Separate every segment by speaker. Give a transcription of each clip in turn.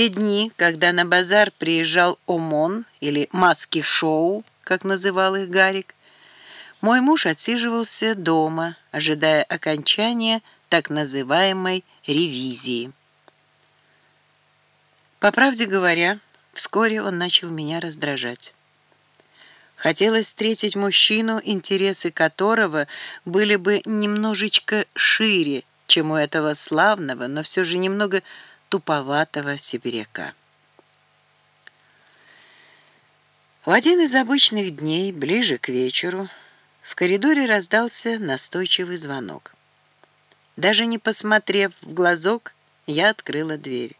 Speaker 1: те дни, когда на базар приезжал ОМОН или маски-шоу, как называл их Гарик, мой муж отсиживался дома, ожидая окончания так называемой ревизии. По правде говоря, вскоре он начал меня раздражать. Хотелось встретить мужчину, интересы которого были бы немножечко шире, чем у этого славного, но все же немного туповатого сибиряка. В один из обычных дней, ближе к вечеру, в коридоре раздался настойчивый звонок. Даже не посмотрев в глазок, я открыла дверь.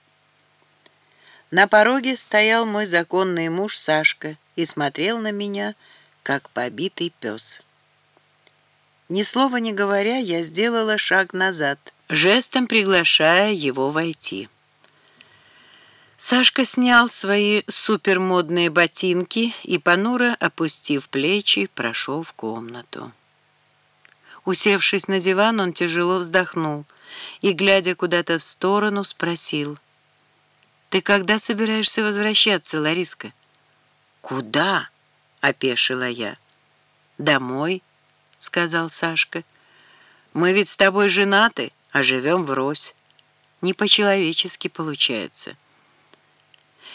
Speaker 1: На пороге стоял мой законный муж Сашка и смотрел на меня, как побитый пес. Ни слова не говоря, я сделала шаг назад, жестом приглашая его войти. Сашка снял свои супермодные ботинки и, понуро опустив плечи, прошел в комнату. Усевшись на диван, он тяжело вздохнул и, глядя куда-то в сторону, спросил. «Ты когда собираешься возвращаться, Лариска?» «Куда?» — опешила я. «Домой», — сказал Сашка. «Мы ведь с тобой женаты, а живем врозь. Не по-человечески получается».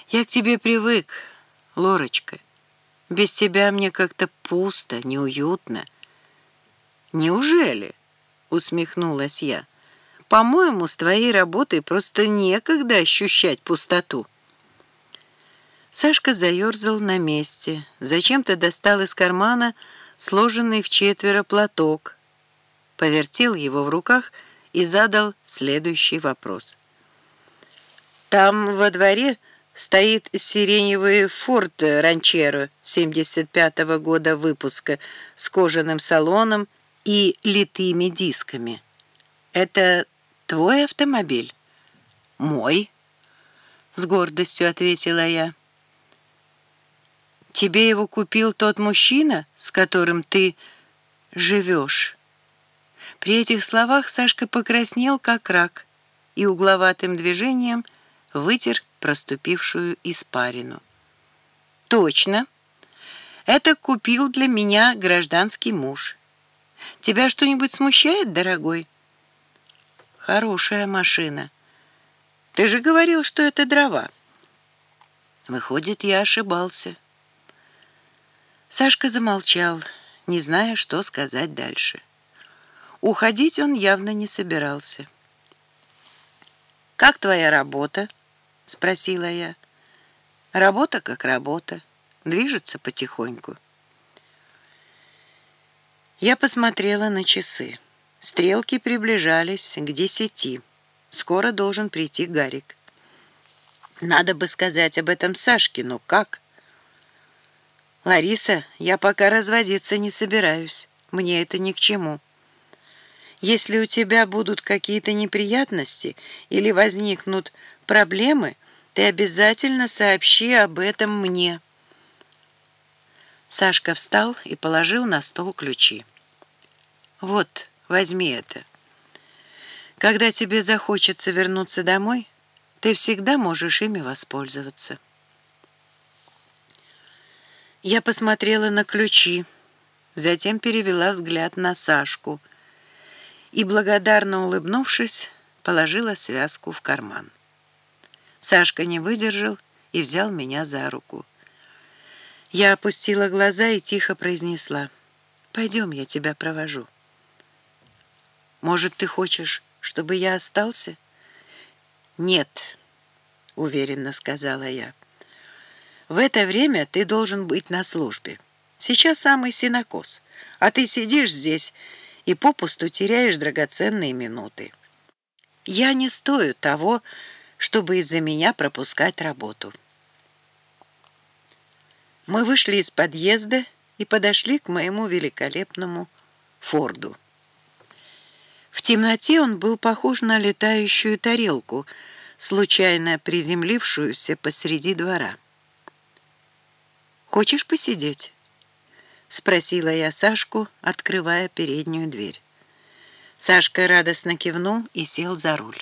Speaker 1: Я к тебе привык, Лорочка. Без тебя мне как-то пусто, неуютно. Неужели? Усмехнулась я. По-моему, с твоей работой просто некогда ощущать пустоту. Сашка заерзал на месте, зачем-то достал из кармана сложенный в четверо платок, повертел его в руках и задал следующий вопрос. «Там во дворе стоит сиреневый форт Ранчеро 75-го года выпуска с кожаным салоном и литыми дисками. Это твой автомобиль? Мой, с гордостью ответила я. Тебе его купил тот мужчина, с которым ты живешь. При этих словах Сашка покраснел, как рак, и угловатым движением вытер проступившую испарину. «Точно. Это купил для меня гражданский муж. Тебя что-нибудь смущает, дорогой?» «Хорошая машина. Ты же говорил, что это дрова». Выходит, я ошибался. Сашка замолчал, не зная, что сказать дальше. Уходить он явно не собирался. «Как твоя работа?» — спросила я. «Работа как работа, движется потихоньку». Я посмотрела на часы. Стрелки приближались к десяти. Скоро должен прийти Гарик. Надо бы сказать об этом Сашке, но как? «Лариса, я пока разводиться не собираюсь. Мне это ни к чему. Если у тебя будут какие-то неприятности или возникнут проблемы, ты обязательно сообщи об этом мне». Сашка встал и положил на стол ключи. «Вот, возьми это. Когда тебе захочется вернуться домой, ты всегда можешь ими воспользоваться». Я посмотрела на ключи, затем перевела взгляд на Сашку и, благодарно улыбнувшись, положила связку в карман. Сашка не выдержал и взял меня за руку. Я опустила глаза и тихо произнесла. «Пойдем, я тебя провожу». «Может, ты хочешь, чтобы я остался?» «Нет», — уверенно сказала я. «В это время ты должен быть на службе. Сейчас самый синокос, а ты сидишь здесь и попусту теряешь драгоценные минуты. Я не стою того, чтобы из-за меня пропускать работу. Мы вышли из подъезда и подошли к моему великолепному Форду. В темноте он был похож на летающую тарелку, случайно приземлившуюся посреди двора. «Хочешь посидеть?» — спросила я Сашку, открывая переднюю дверь. Сашка радостно кивнул и сел за руль.